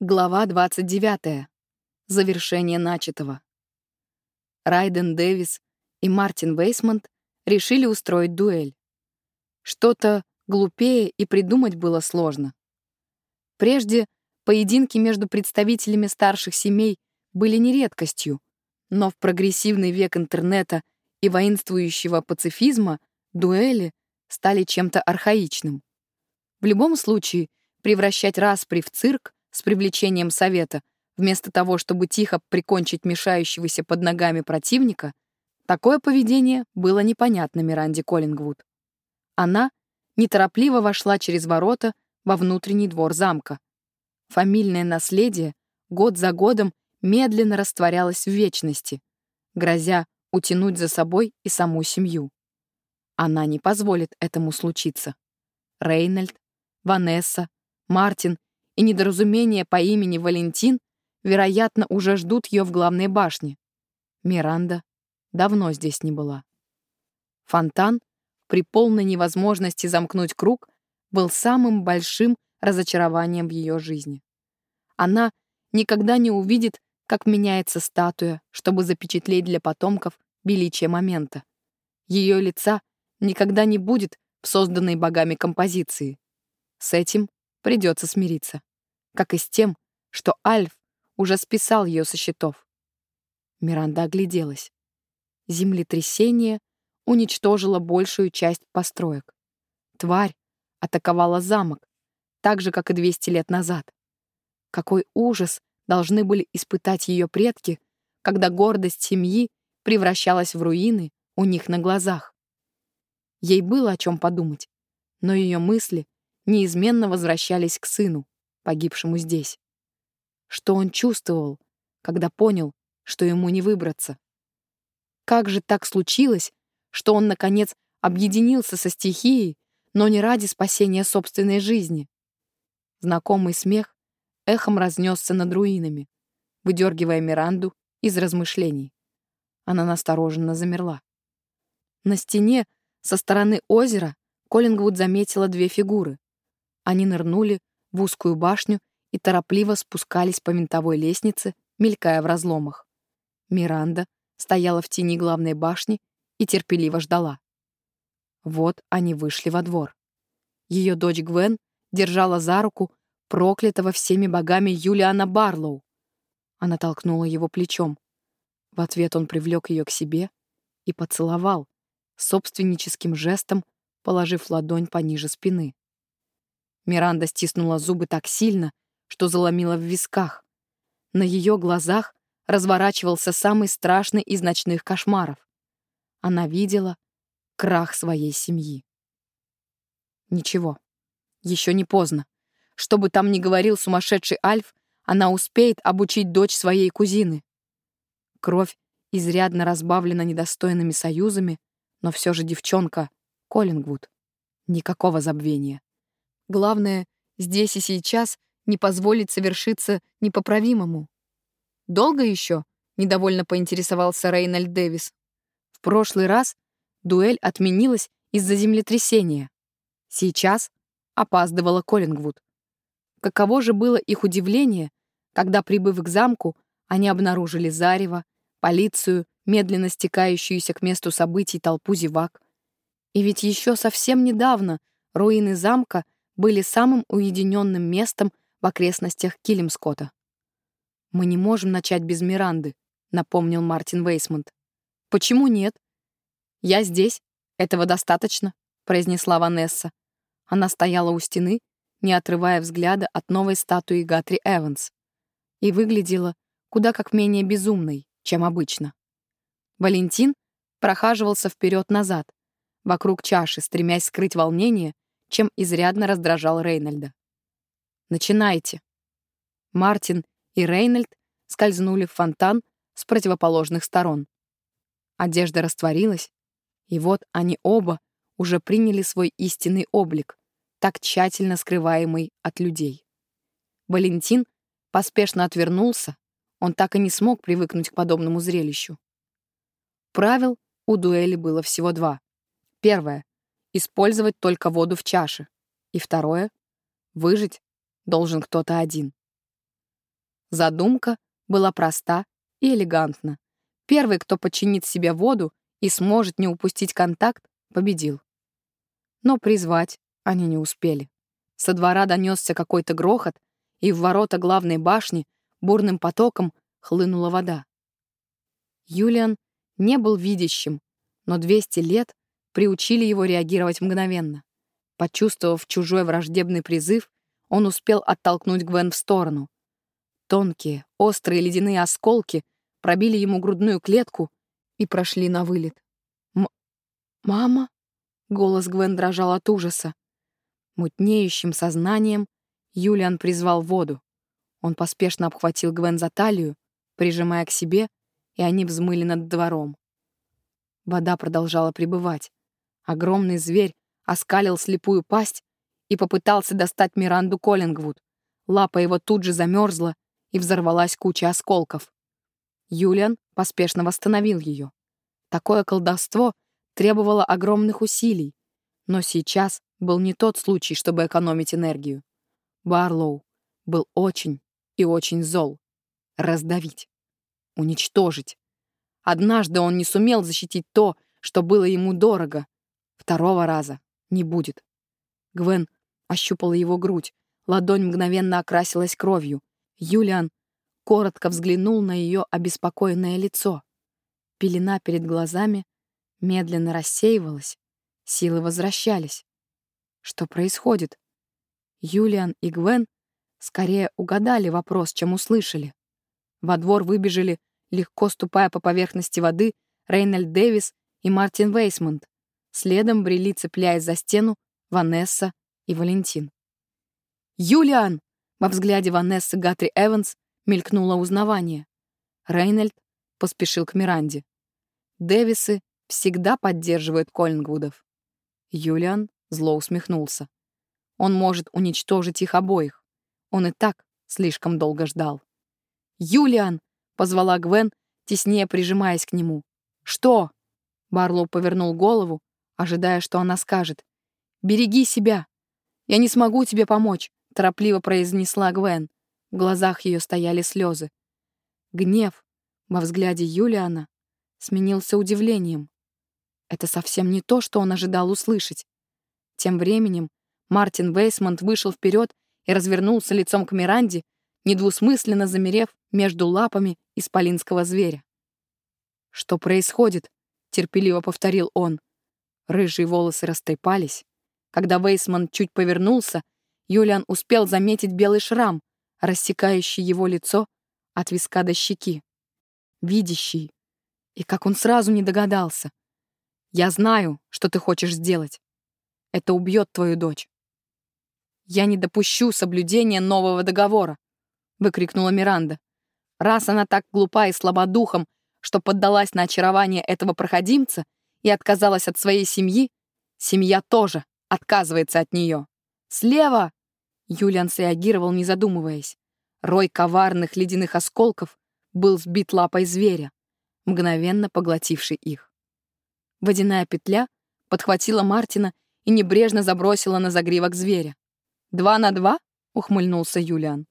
Глава 29. Завершение начатого. Райден Дэвис и Мартин Вейсмонт решили устроить дуэль. Что-то глупее и придумать было сложно. Прежде поединки между представителями старших семей были не редкостью, но в прогрессивный век интернета и воинствующего пацифизма дуэли стали чем-то архаичным. В любом случае, превращать распри в цирк с привлечением совета, вместо того, чтобы тихо прикончить мешающегося под ногами противника, такое поведение было непонятно Миранде Коллингвуд. Она неторопливо вошла через ворота во внутренний двор замка. Фамильное наследие год за годом медленно растворялось в вечности, грозя утянуть за собой и саму семью. Она не позволит этому случиться. Рейнольд, Ванесса, Мартин и недоразумение по имени Валентин, вероятно, уже ждут ее в главной башне. Миранда давно здесь не была. Фонтан, при полной невозможности замкнуть круг, был самым большим разочарованием в ее жизни. Она никогда не увидит, как меняется статуя, чтобы запечатлеть для потомков величие момента. Ее лица никогда не будет в созданной богами композиции. С этим придется смириться как и с тем, что Альф уже списал ее со счетов. Миранда огляделась. Землетрясение уничтожило большую часть построек. Тварь атаковала замок, так же, как и 200 лет назад. Какой ужас должны были испытать ее предки, когда гордость семьи превращалась в руины у них на глазах. Ей было о чем подумать, но ее мысли неизменно возвращались к сыну, погибшему здесь. Что он чувствовал, когда понял, что ему не выбраться? Как же так случилось, что он, наконец, объединился со стихией, но не ради спасения собственной жизни? Знакомый смех эхом разнесся над руинами, выдергивая Миранду из размышлений. Она настороженно замерла. На стене со стороны озера Коллингвуд заметила две фигуры. Они нырнули в узкую башню и торопливо спускались по винтовой лестнице, мелькая в разломах. Миранда стояла в тени главной башни и терпеливо ждала. Вот они вышли во двор. Ее дочь Гвен держала за руку проклятого всеми богами Юлиана Барлоу. Она толкнула его плечом. В ответ он привлек ее к себе и поцеловал, собственническим жестом положив ладонь пониже спины. Миранда стиснула зубы так сильно, что заломила в висках. На ее глазах разворачивался самый страшный из ночных кошмаров. Она видела крах своей семьи. Ничего, еще не поздно. Что бы там ни говорил сумасшедший Альф, она успеет обучить дочь своей кузины. Кровь изрядно разбавлена недостойными союзами, но все же девчонка — Коллингвуд. Никакого забвения. Главное, здесь и сейчас не позволить совершиться непоправимому. «Долго еще?» — недовольно поинтересовался Рейнольд Дэвис. В прошлый раз дуэль отменилась из-за землетрясения. Сейчас опаздывала Коллингвуд. Каково же было их удивление, когда, прибыв к замку, они обнаружили зарево, полицию, медленно стекающуюся к месту событий толпу зевак. И ведь еще совсем недавно руины замка — были самым уединенным местом в окрестностях Килимскота. «Мы не можем начать без Миранды», — напомнил Мартин Вейсмонт. «Почему нет?» «Я здесь. Этого достаточно», — произнесла Ванесса. Она стояла у стены, не отрывая взгляда от новой статуи Гатри Эванс, и выглядела куда как менее безумной, чем обычно. Валентин прохаживался вперед-назад, вокруг чаши, стремясь скрыть волнение чем изрядно раздражал Рейнольда. «Начинайте». Мартин и Рейнольд скользнули в фонтан с противоположных сторон. Одежда растворилась, и вот они оба уже приняли свой истинный облик, так тщательно скрываемый от людей. Валентин поспешно отвернулся, он так и не смог привыкнуть к подобному зрелищу. Правил у дуэли было всего два. Первое использовать только воду в чаше. И второе — выжить должен кто-то один. Задумка была проста и элегантна. Первый, кто подчинит себе воду и сможет не упустить контакт, победил. Но призвать они не успели. Со двора донесся какой-то грохот, и в ворота главной башни бурным потоком хлынула вода. Юлиан не был видящим, но 200 лет приучили его реагировать мгновенно. Почувствовав чужой враждебный призыв, он успел оттолкнуть Гвен в сторону. Тонкие, острые ледяные осколки пробили ему грудную клетку и прошли на вылет. М «Мама?» — голос Гвен дрожал от ужаса. Мутнеющим сознанием Юлиан призвал воду. Он поспешно обхватил Гвен за талию, прижимая к себе, и они взмыли над двором. Вода продолжала пребывать. Огромный зверь оскалил слепую пасть и попытался достать Миранду Коллингвуд. Лапа его тут же замерзла, и взорвалась куча осколков. Юлиан поспешно восстановил ее. Такое колдовство требовало огромных усилий, но сейчас был не тот случай, чтобы экономить энергию. Барлоу был очень и очень зол. Раздавить. Уничтожить. Однажды он не сумел защитить то, что было ему дорого. Второго раза не будет. Гвен ощупала его грудь. Ладонь мгновенно окрасилась кровью. Юлиан коротко взглянул на ее обеспокоенное лицо. Пелена перед глазами медленно рассеивалась, силы возвращались. Что происходит? Юлиан и Гвен скорее угадали вопрос, чем услышали. Во двор выбежали, легко ступая по поверхности воды, Рейнольд Дэвис и Мартин Вейсмонт. Следом брели, цепляясь за стену, Ванесса и Валентин. «Юлиан!» Во взгляде Ванессы Гатри Эванс мелькнуло узнавание. Рейнольд поспешил к Миранде. Дэвисы всегда поддерживают Коллингвудов. Юлиан зло усмехнулся. Он может уничтожить их обоих. Он и так слишком долго ждал. «Юлиан!» — позвала Гвен, теснее прижимаясь к нему. «Что?» — Барлоу повернул голову, ожидая, что она скажет. «Береги себя! Я не смогу тебе помочь!» — торопливо произнесла Гвен. В глазах ее стояли слезы. Гнев во взгляде Юлиана сменился удивлением. Это совсем не то, что он ожидал услышать. Тем временем Мартин Вейсмонт вышел вперед и развернулся лицом к Миранде, недвусмысленно замерев между лапами исполинского зверя. «Что происходит?» — терпеливо повторил он. Рыжие волосы растрепались. Когда Вейсман чуть повернулся, Юлиан успел заметить белый шрам, рассекающий его лицо от виска до щеки. Видящий. И как он сразу не догадался. «Я знаю, что ты хочешь сделать. Это убьет твою дочь». «Я не допущу соблюдения нового договора», — выкрикнула Миранда. «Раз она так глупа и слабодухом, что поддалась на очарование этого проходимца и отказалась от своей семьи, семья тоже отказывается от нее. Слева Юлиан среагировал, не задумываясь. Рой коварных ледяных осколков был сбит лапой зверя, мгновенно поглотивший их. Водяная петля подхватила Мартина и небрежно забросила на загривок зверя. «Два на два?» — ухмыльнулся Юлиан.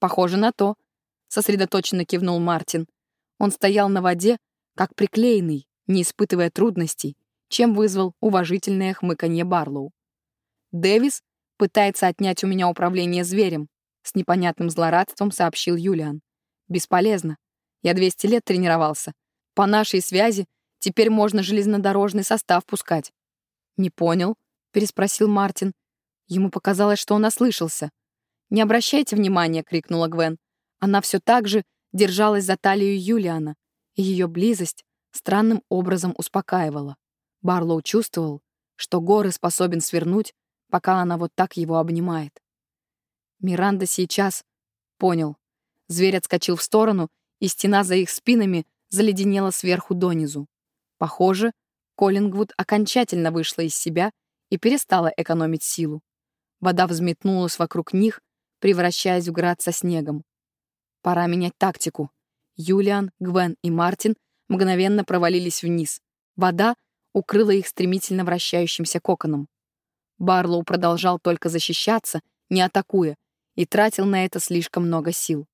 «Похоже на то», — сосредоточенно кивнул Мартин. Он стоял на воде, как приклеенный, не испытывая трудностей, чем вызвал уважительное хмыканье Барлоу. Дэвис Пытается отнять у меня управление зверем, с непонятным злорадством сообщил Юлиан. Бесполезно. Я 200 лет тренировался. По нашей связи теперь можно железнодорожный состав пускать. Не понял, переспросил Мартин. Ему показалось, что он ослышался. «Не обращайте внимания!» — крикнула Гвен. Она все так же держалась за талию Юлиана, и ее близость странным образом успокаивала. Барлоу чувствовал, что горы способен свернуть пока она вот так его обнимает. Миранда сейчас понял. Зверь отскочил в сторону, и стена за их спинами заледенела сверху донизу. Похоже, Коллингвуд окончательно вышла из себя и перестала экономить силу. Вода взметнулась вокруг них, превращаясь в град со снегом. Пора менять тактику. Юлиан, Гвен и Мартин мгновенно провалились вниз. Вода укрыла их стремительно вращающимся коконом. Барлоу продолжал только защищаться, не атакуя, и тратил на это слишком много сил.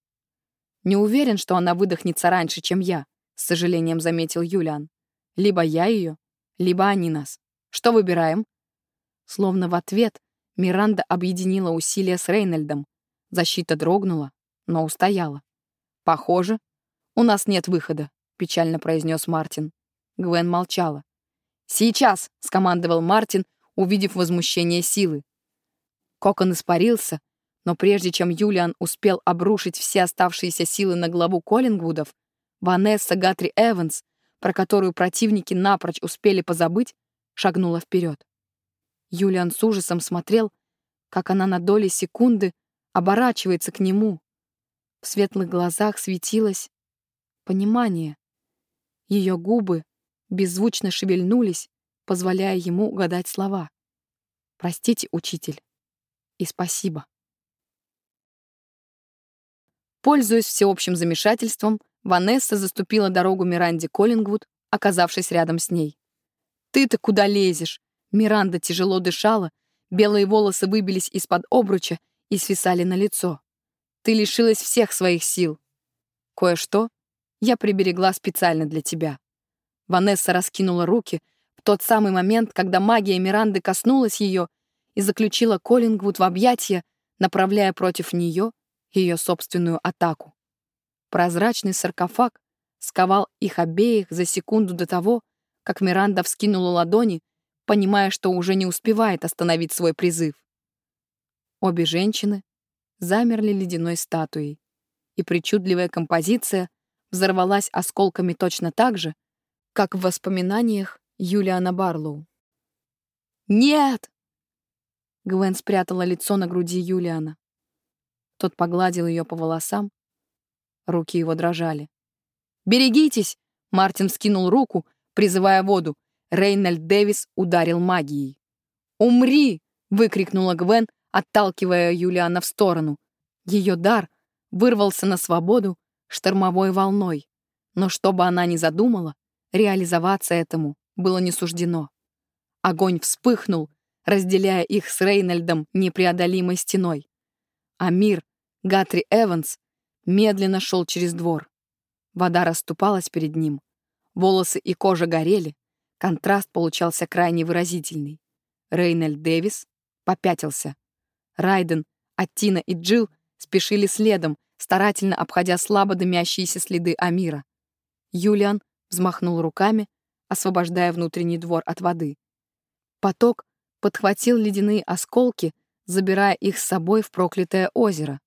Не уверен, что она выдохнется раньше, чем я, с сожалением заметил Юлиан. Либо я ее, либо они нас. Что выбираем? Словно в ответ Миранда объединила усилия с Рейнольдом. Защита дрогнула, но устояла. «Похоже, у нас нет выхода», — печально произнес Мартин. Гвен молчала. «Сейчас!» — скомандовал Мартин, увидев возмущение силы. Кокон испарился, но прежде чем Юлиан успел обрушить все оставшиеся силы на главу Коллингвудов, Ванесса Гатри Эванс, про которую противники напрочь успели позабыть, шагнула вперед. Юлиан с ужасом смотрел, как она на доли секунды оборачивается к нему. В светлых глазах светилось понимание. Ее губы беззвучно шевельнулись, позволяя ему угадать слова. «Простите, учитель, и спасибо». Пользуясь всеобщим замешательством, Ванесса заступила дорогу Миранде Коллингвуд, оказавшись рядом с ней. «Ты-то куда лезешь?» Миранда тяжело дышала, белые волосы выбились из-под обруча и свисали на лицо. «Ты лишилась всех своих сил. Кое-что я приберегла специально для тебя». Ванесса раскинула руки в тот самый момент, когда магия Миранды коснулась ее и заключила Коллингвуд в объятия, направляя против нее ее собственную атаку. Прозрачный саркофаг сковал их обеих за секунду до того, как Миранда вскинула ладони, понимая, что уже не успевает остановить свой призыв. Обе женщины замерли ледяной статуей, и причудливая композиция взорвалась осколками точно так же, как в воспоминаниях Юлиана Барлоу. «Нет!» Гвен спрятала лицо на груди Юлиана. Тот погладил ее по волосам. Руки его дрожали. «Берегитесь!» Мартин скинул руку, призывая воду. Рейнольд Дэвис ударил магией. «Умри!» — выкрикнула Гвен, отталкивая Юлиана в сторону. Ее дар вырвался на свободу штормовой волной. Но что бы она ни задумала, реализоваться этому было не суждено. Огонь вспыхнул, разделяя их с Рейнольдом непреодолимой стеной. А мир, Гатри Эванс, медленно шел через двор. Вода расступалась перед ним. Волосы и кожа горели. Контраст получался крайне выразительный. Рейнольд Дэвис попятился. Райден, Аттина и Джилл спешили следом, старательно обходя слабо дымящиеся следы Амира. Юлиан взмахнул руками, освобождая внутренний двор от воды. Поток подхватил ледяные осколки, забирая их с собой в проклятое озеро.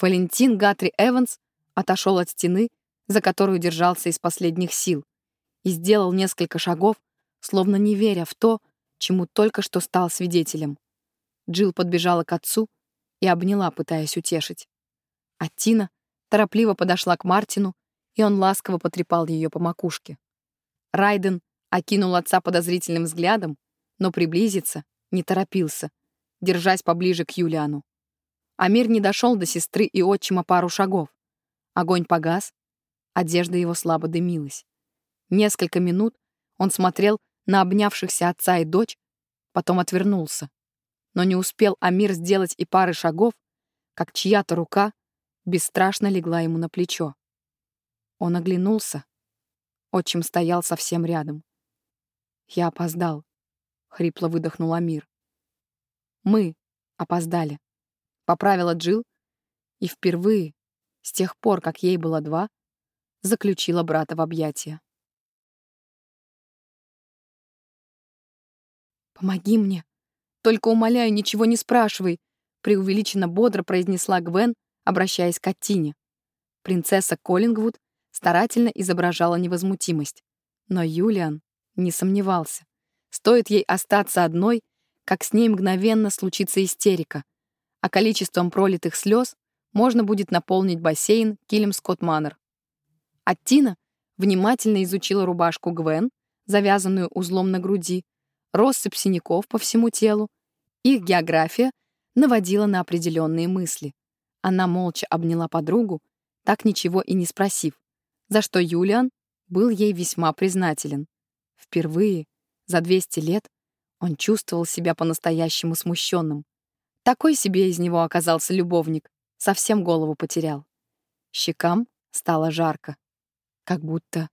Валентин Гатри Эванс отошел от стены, за которую держался из последних сил, и сделал несколько шагов, словно не веря в то, чему только что стал свидетелем. Джилл подбежала к отцу и обняла, пытаясь утешить. А Тина торопливо подошла к Мартину, и он ласково потрепал ее по макушке. Райден окинул отца подозрительным взглядом, но приблизиться не торопился, держась поближе к Юлиану. Амир не дошел до сестры и отчима пару шагов. Огонь погас, одежда его слабо дымилась. Несколько минут он смотрел на обнявшихся отца и дочь, потом отвернулся. Но не успел Амир сделать и пары шагов, как чья-то рука бесстрашно легла ему на плечо. Он оглянулся. Отчим стоял совсем рядом. «Я опоздал», — хрипло выдохнул Амир. «Мы опоздали», — поправила Джил и впервые, с тех пор, как ей было два, заключила брата в объятия. «Помоги мне. Только умоляю, ничего не спрашивай», — преувеличенно бодро произнесла Гвен, обращаясь к Аттине. Принцесса Коллингвуд старательно изображала невозмутимость. Но Юлиан не сомневался. Стоит ей остаться одной, как с ней мгновенно случится истерика, а количеством пролитых слез можно будет наполнить бассейн Килем Скотт Маннер. Аттина внимательно изучила рубашку Гвен, завязанную узлом на груди, россыпь синяков по всему телу. Их география наводила на определенные мысли. Она молча обняла подругу, так ничего и не спросив, за что Юлиан был ей весьма признателен. Впервые за 200 лет он чувствовал себя по-настоящему смущенным. Такой себе из него оказался любовник, совсем голову потерял. Щекам стало жарко, как будто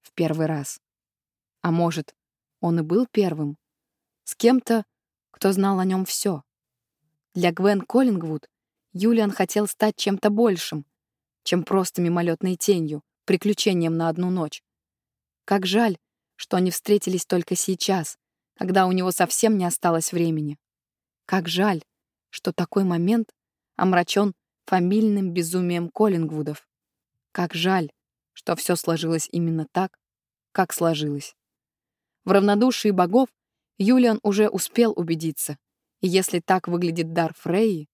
в первый раз. А может, он и был первым? С кем-то, кто знал о нем все. Для Гвен Коллингвуд Юлиан хотел стать чем-то большим, чем просто мимолетной тенью, приключением на одну ночь. Как жаль, что они встретились только сейчас, когда у него совсем не осталось времени. Как жаль, что такой момент омрачен фамильным безумием Коллингвудов. Как жаль, что все сложилось именно так, как сложилось. В равнодушии богов Юлиан уже успел убедиться, и если так выглядит дар Фрейи,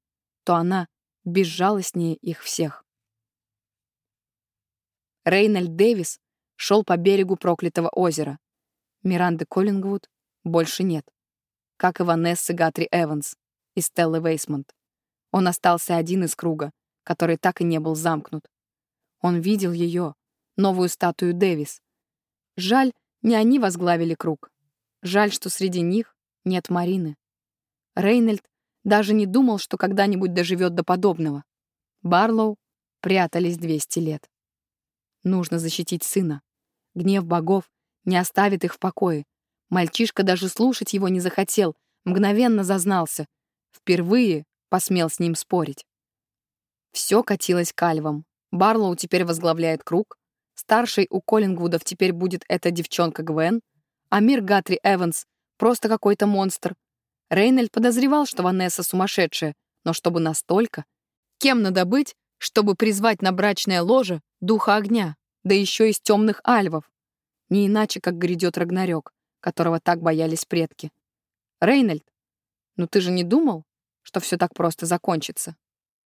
то она безжалостнее их всех. Рейнольд Дэвис шел по берегу проклятого озера. Миранды Коллингвуд больше нет, как и Ванессы Гатри Эванс и Стеллы Вейсмонт. Он остался один из круга, который так и не был замкнут. Он видел ее, новую статую Дэвис. Жаль, не они возглавили круг. Жаль, что среди них нет Марины. Рейнольд даже не думал, что когда-нибудь доживет до подобного. Барлоу прятались 200 лет. Нужно защитить сына. Гнев богов не оставит их в покое. Мальчишка даже слушать его не захотел, мгновенно зазнался. Впервые посмел с ним спорить. Все катилось к альвам. Барлоу теперь возглавляет круг. Старшей у Коллингвудов теперь будет эта девчонка Гвен. А мир Гатри Эванс — просто какой-то монстр. Рейнольд подозревал, что Ванесса сумасшедшая, но чтобы настолько? Кем надо быть, чтобы призвать на брачное ложе духа огня, да еще из темных альвов? Не иначе, как грядет Рагнарёк, которого так боялись предки. Рейнольд, ну ты же не думал, что все так просто закончится.